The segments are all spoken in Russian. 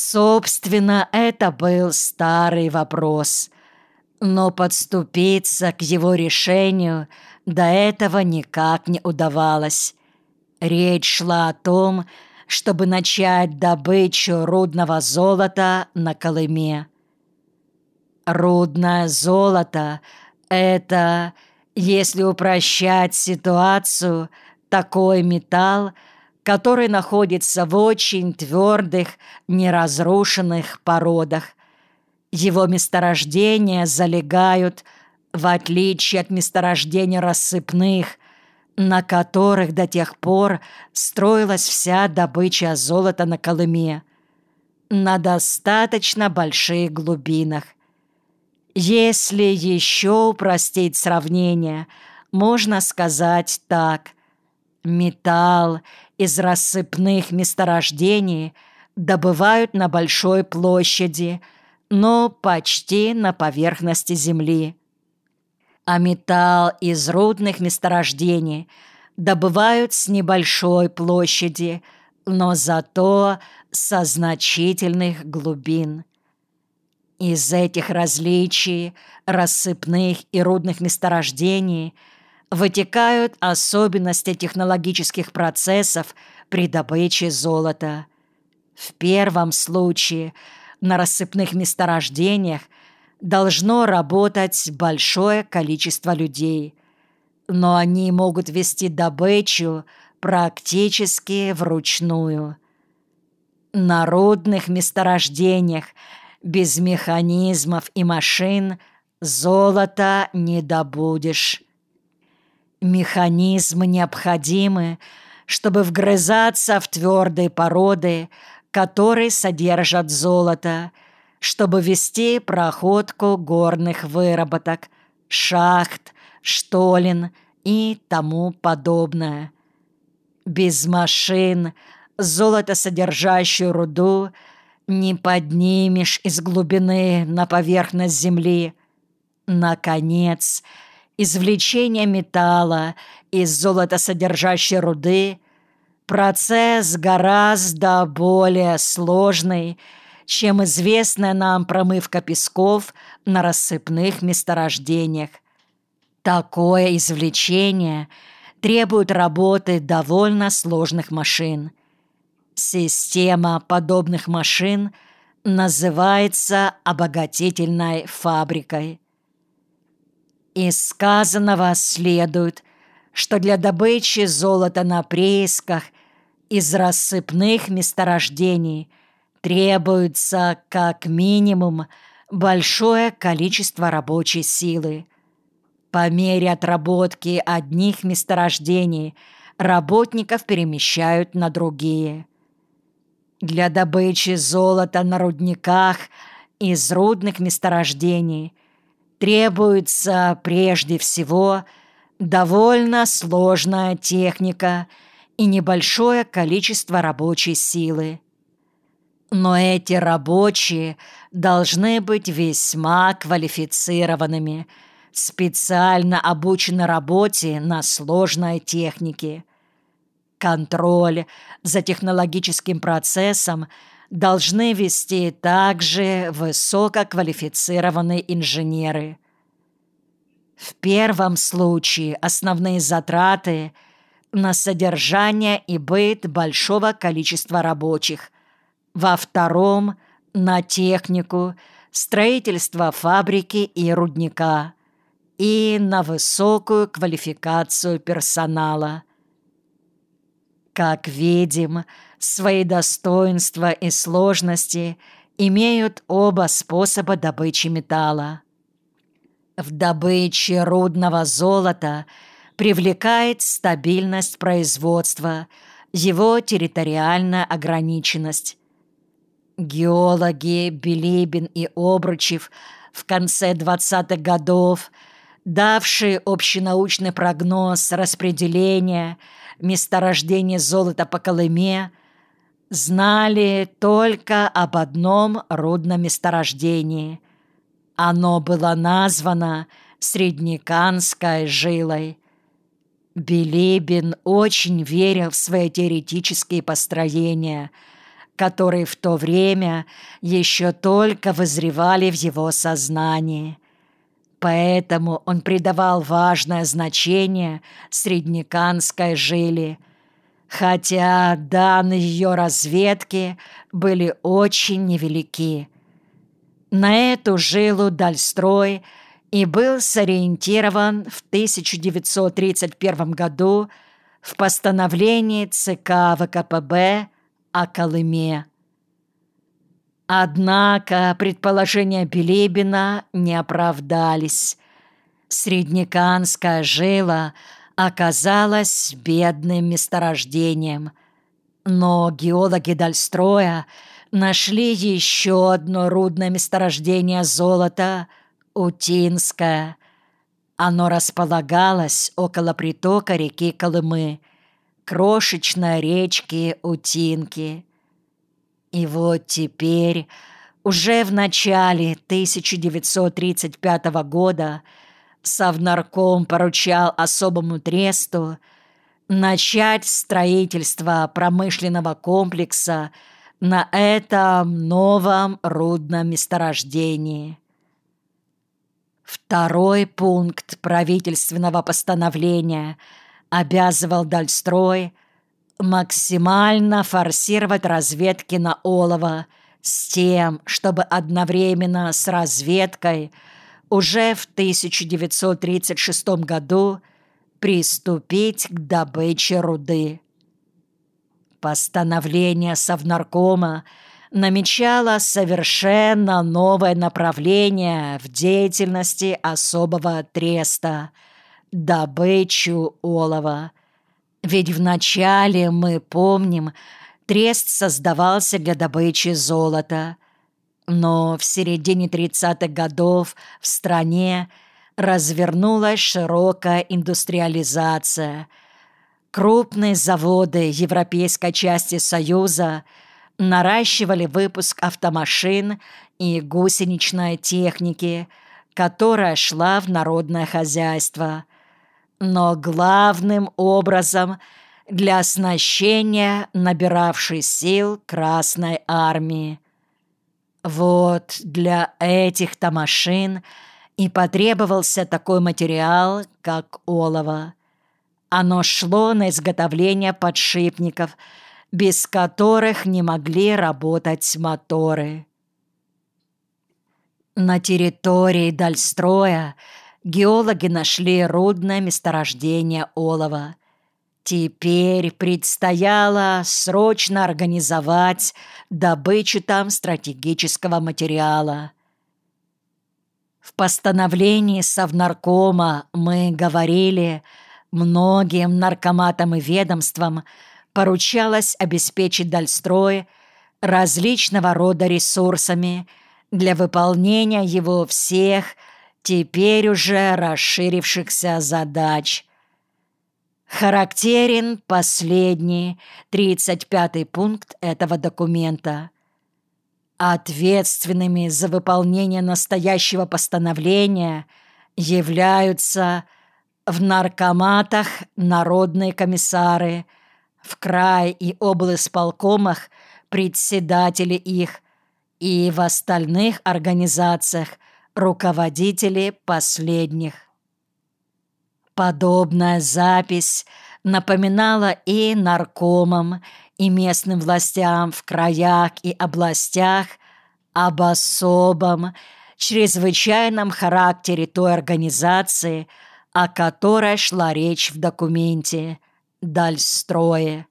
Собственно, это был старый вопрос, но подступиться к его решению до этого никак не удавалось. Речь шла о том, чтобы начать добычу рудного золота на Колыме. Рудное золото – это, если упрощать ситуацию, такой металл, который находится в очень твердых, неразрушенных породах. Его месторождения залегают, в отличие от месторождений рассыпных, на которых до тех пор строилась вся добыча золота на Колыме, на достаточно больших глубинах. Если еще упростить сравнение, можно сказать так. Металл из рассыпных месторождений добывают на большой площади, но почти на поверхности земли. А металл из рудных месторождений добывают с небольшой площади, но зато со значительных глубин. Из этих различий рассыпных и рудных месторождений вытекают особенности технологических процессов при добыче золота. В первом случае на рассыпных месторождениях должно работать большое количество людей, но они могут вести добычу практически вручную. На рудных месторождениях – без механизмов и машин золота не добудешь. Механизмы необходимы, чтобы вгрызаться в твердые породы, которые содержат золото, чтобы вести проходку горных выработок, шахт, штолен и тому подобное. Без машин золотосодержащую руду – не поднимешь из глубины на поверхность земли. Наконец, извлечение металла из золотосодержащей руды – процесс гораздо более сложный, чем известная нам промывка песков на рассыпных месторождениях. Такое извлечение требует работы довольно сложных машин – Система подобных машин называется обогатительной фабрикой. Из сказанного следует, что для добычи золота на приисках из рассыпных месторождений требуется как минимум большое количество рабочей силы. По мере отработки одних месторождений работников перемещают на другие – для добычи золота на рудниках из рудных месторождений требуется прежде всего довольно сложная техника и небольшое количество рабочей силы. Но эти рабочие должны быть весьма квалифицированными, специально обучены работе на сложной технике. Контроль за технологическим процессом должны вести также высококвалифицированные инженеры. В первом случае основные затраты на содержание и быт большого количества рабочих, во втором – на технику, строительство фабрики и рудника. И на высокую квалификацию персонала – как видим, свои достоинства и сложности имеют оба способа добычи металла. В добыче рудного золота привлекает стабильность производства, его территориальная ограниченность. Геологи Билибин и Обручев в конце 20-х годов, давшие общенаучный прогноз распределения – месторождение золота по Колыме, знали только об одном рудном месторождении. Оно было названо Среднеканской жилой. Билибин очень верил в свои теоретические построения, которые в то время еще только вызревали в его сознании. Поэтому он придавал важное значение среднеканской жиле, хотя данные ее разведки были очень невелики. На эту жилу Дальстрой и был сориентирован в 1931 году в постановлении ЦК ВКПБ о Колыме. Однако предположения Билибина не оправдались. Среднеканская жила оказалась бедным месторождением. Но геологи Дальстроя нашли еще одно рудное месторождение золота – Утинское. Оно располагалось около притока реки Колымы, крошечной речки Утинки. И вот теперь, уже в начале 1935 года, Совнарком поручал особому тресту начать строительство промышленного комплекса на этом новом рудном месторождении. Второй пункт правительственного постановления обязывал Дальстрой – максимально форсировать разведки на олово с тем, чтобы одновременно с разведкой уже в 1936 году приступить к добыче руды. Постановление Совнаркома намечало совершенно новое направление в деятельности особого треста – добычу олова – ведь вначале, мы помним, трест создавался для добычи золота. Но в середине 30-х годов в стране развернулась широкая индустриализация. Крупные заводы европейской части Союза наращивали выпуск автомашин и гусеничной техники, которая шла в народное хозяйство – но главным образом для оснащения набиравшей сил Красной Армии. Вот для этих-то машин и потребовался такой материал, как олово. Оно шло на изготовление подшипников, без которых не могли работать моторы. На территории Дальстроя геологи нашли рудное месторождение олова. Теперь предстояло срочно организовать добычу там стратегического материала. В постановлении Совнаркома мы говорили, многим наркоматам и ведомствам поручалось обеспечить Дальстрой различного рода ресурсами для выполнения его всех – теперь уже расширившихся задач. Характерен последний, 35-й пункт этого документа. Ответственными за выполнение настоящего постановления являются в наркоматах народные комиссары, в край и облсполкомах председатели их и в остальных организациях – руководители последних. Подобная запись напоминала и наркомам, и местным властям в краях и областях об особом, чрезвычайном характере той организации, о которой шла речь в документе «Дальстрое».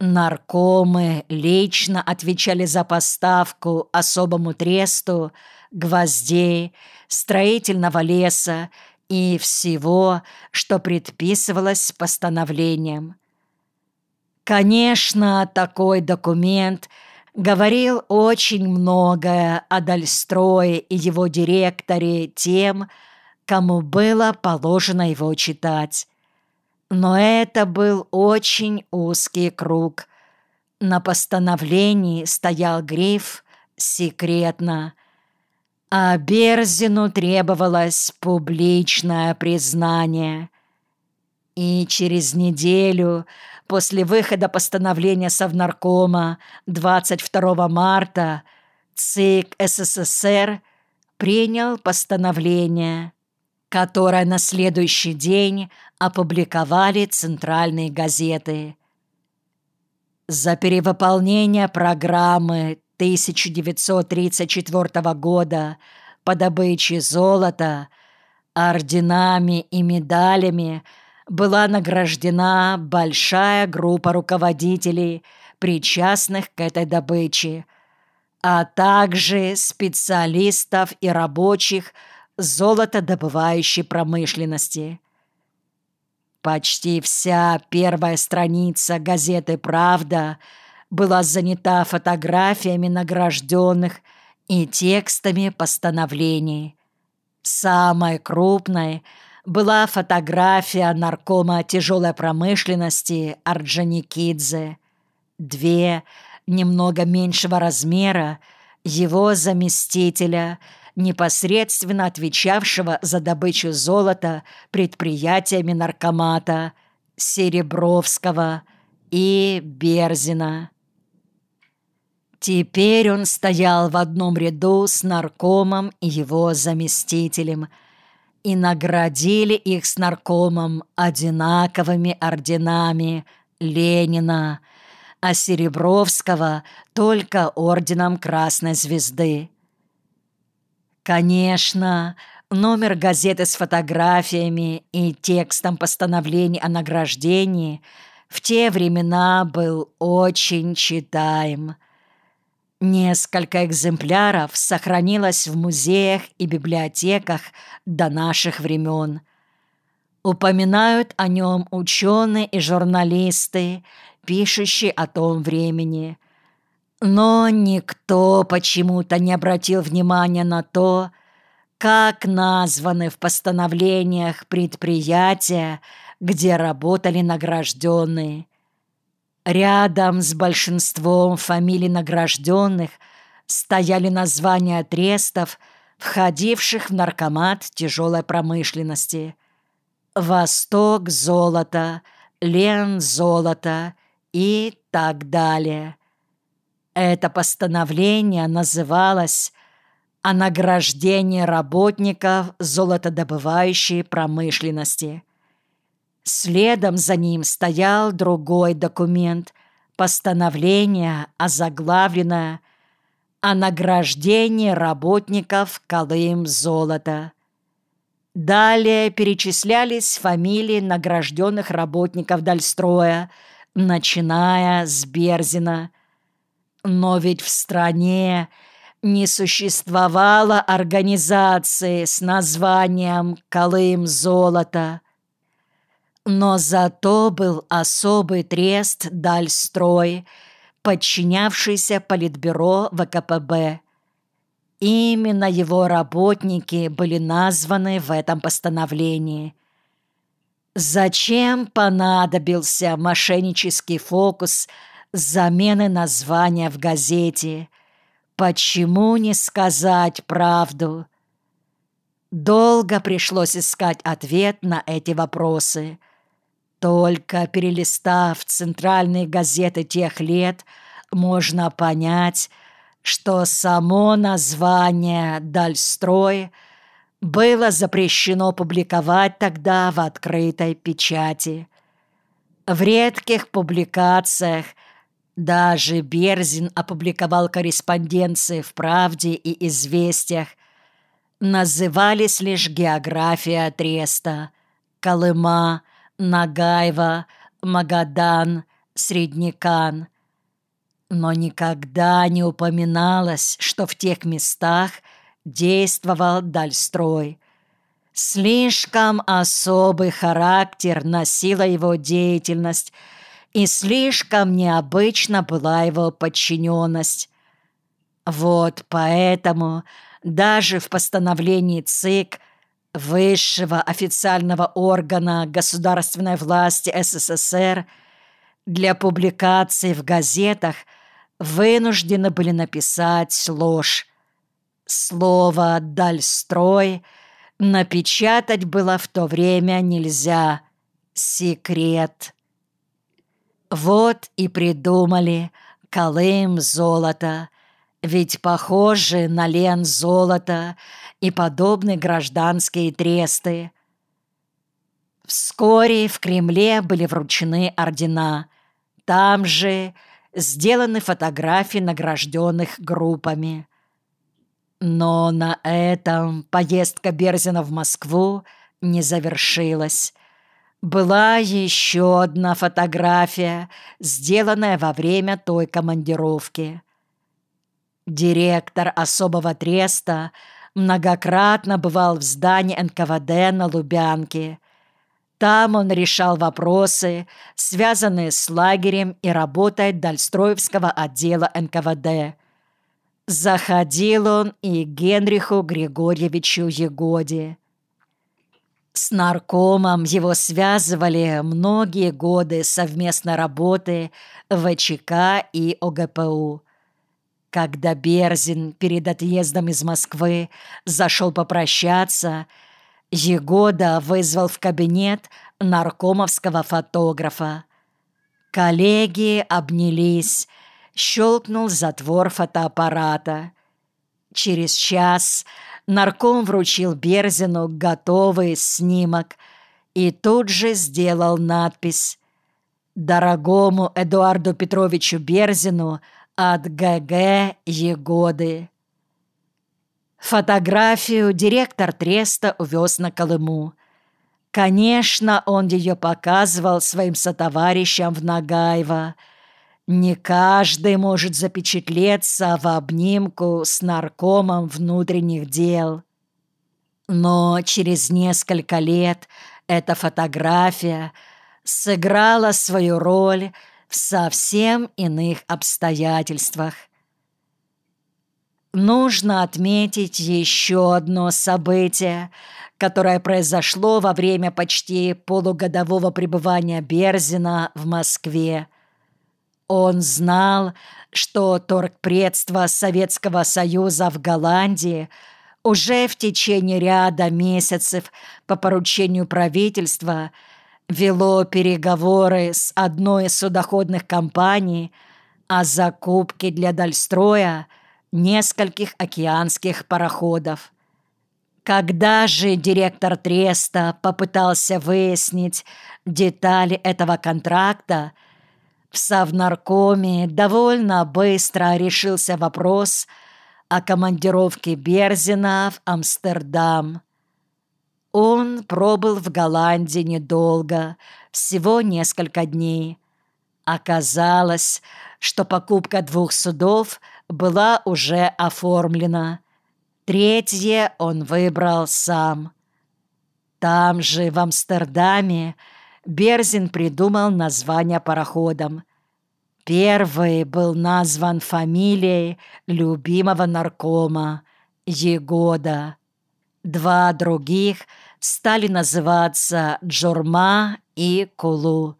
Наркомы лично отвечали за поставку особому тресту гвоздей, строительного леса и всего, что предписывалось постановлением. Конечно, такой документ говорил очень многое о Дальстрое и его директоре тем, кому было положено его читать. Но это был очень узкий круг. На постановлении стоял гриф «Секретно», а Берзину требовалось публичное признание. И через неделю после выхода постановления Совнаркома 22 марта ЦИК СССР принял постановление, которое на следующий день опубликовали центральные газеты. За перевыполнение программы 1934 года по добыче золота орденами и медалями была награждена большая группа руководителей, причастных к этой добыче, а также специалистов и рабочих золотодобывающей промышленности. Почти вся первая страница газеты «Правда» была занята фотографиями награжденных и текстами постановлений. Самой крупной была фотография наркома тяжелой промышленности Орджоникидзе. Две, немного меньшего размера, его заместителя, непосредственно отвечавшего за добычу золота предприятиями наркомата Серебровского и Берзина. Теперь он стоял в одном ряду с наркомом и его заместителем, и наградили их с наркомом одинаковыми орденами Ленина, а Серебровского только орденом Красной Звезды. Конечно, номер газеты с фотографиями и текстом постановлений о награждении в те времена был очень читаем – Несколько экземпляров сохранилось в музеях и библиотеках до наших времен. Упоминают о нем ученые и журналисты, пишущие о том времени. Но никто почему-то не обратил внимания на то, как названы в постановлениях предприятия, где работали награжденные – Рядом с большинством фамилий награжденных стояли названия трестов, входивших в наркомат тяжелой промышленности. «Восток золото», «Лен золото» и так далее. Это постановление называлось «О награждении работников золотодобывающей промышленности». Следом за ним стоял другой документ, постановление, озаглавленное о награждении работников Колым золота. Далее перечислялись фамилии награжденных работников Дальстроя, начиная с Берзина. Но ведь в стране не существовало организации с названием «Колым золота». Но зато был особый трест «Дальстрой», подчинявшийся Политбюро ВКПБ. Именно его работники были названы в этом постановлении. Зачем понадобился мошеннический фокус замены названия в газете? Почему не сказать правду? Долго пришлось искать ответ на эти вопросы – только перелистав центральные газеты тех лет, можно понять, что само название «Дальстрой» было запрещено публиковать тогда в открытой печати. В редких публикациях даже Берзин опубликовал корреспонденции в «Правде» и «Известиях», назывались лишь география Треста, Колыма, Нагаева, Магадан, Среднекан. Но никогда не упоминалось, что в тех местах действовал Дальстрой. Слишком особый характер носила его деятельность, и слишком необычна была его подчиненность. Вот поэтому даже в постановлении ЦИК высшего официального органа государственной власти СССР для публикации в газетах вынуждены были написать ложь. Слово «дальстрой» напечатать было в то время нельзя, секрет. Вот и придумали Колым золото, ведь похожи на лен золото и подобны гражданские тресты. Вскоре в Кремле были вручены ордена. Там же сделаны фотографии награжденных группами. Но на этом поездка Берзина в Москву не завершилась. Была еще одна фотография, сделанная во время той командировки. Директор особого треста многократно бывал в здании НКВД на Лубянке. Там он решал вопросы, связанные с лагерем и работой Дальстроевского отдела НКВД. Заходил он и Генриху Григорьевичу Егоде. С наркомом его связывали многие годы совместной работы ВЧК и ОГПУ. Когда Берзин перед отъездом из Москвы зашел попрощаться, Егода вызвал в кабинет наркомовского фотографа. Коллеги обнялись, щелкнул затвор фотоаппарата. Через час нарком вручил Берзину готовый снимок и тут же сделал надпись «Дорогому Эдуарду Петровичу Берзину от ГГ Егоды». Фотографию директор Треста увез на Колыму. Конечно, он ее показывал своим сотоварищам в Нагаево, не каждый может запечатлеться в обнимку с наркомом внутренних дел. Но через несколько лет эта фотография сыграла свою роль в совсем иных обстоятельствах. Нужно отметить еще одно событие, которое произошло во время почти полугодового пребывания Берзина в Москве. Он знал, что торгпредство Советского Союза в Голландии уже в течение ряда месяцев по поручению правительства вело переговоры с одной из судоходных компаний о закупке для Дальстроя нескольких океанских пароходов. Когда же директор Треста попытался выяснить детали этого контракта, в Совнаркоме довольно быстро решился вопрос о командировке Берзина в Амстердам. Он пробыл в Голландии недолго, всего несколько дней. Оказалось, что покупка двух судов была уже оформлена. Третье он выбрал сам. Там же, в Амстердаме, Берзин придумал название пароходам. Первый был назван фамилией любимого наркома Егода. Два других стали называться Джурма и Кулу.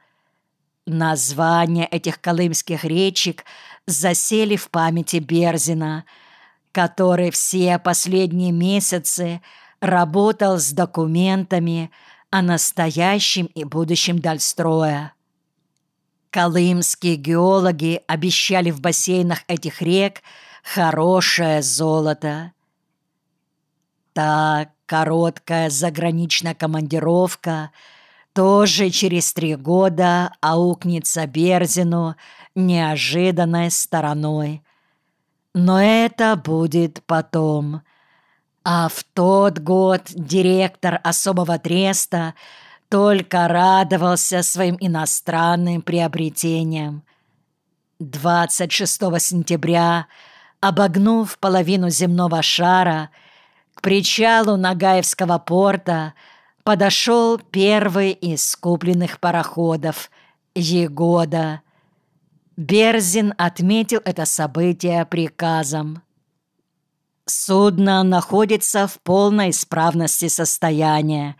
Названия этих колымских речек засели в памяти Берзина, который все последние месяцы работал с документами, о настоящем и будущем Дальстроя. Колымские геологи обещали в бассейнах этих рек хорошее золото. Так, короткая заграничная командировка тоже через три года аукнется Берзину неожиданной стороной. Но это будет потом – а в тот год директор особого треста только радовался своим иностранным приобретениям. 26 сентября, обогнув половину земного шара, причалу Нагаевского порта подошел первый из купленных пароходов — Егода. Берзин отметил это событие приказом. Судно находится в полной исправности состояния,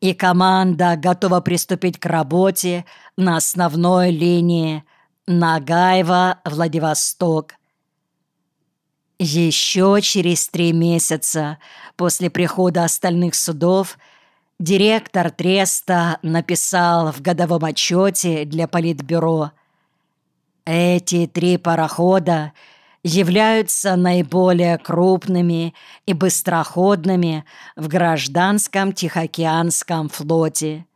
и команда готова приступить к работе на основной линии Нагаева-Владивосток. Еще через три месяца после прихода остальных судов Директор Треста написал в годовом отчете для Политбюро «Эти три парохода являются наиболее крупными и быстроходными в гражданском Тихоокеанском флоте.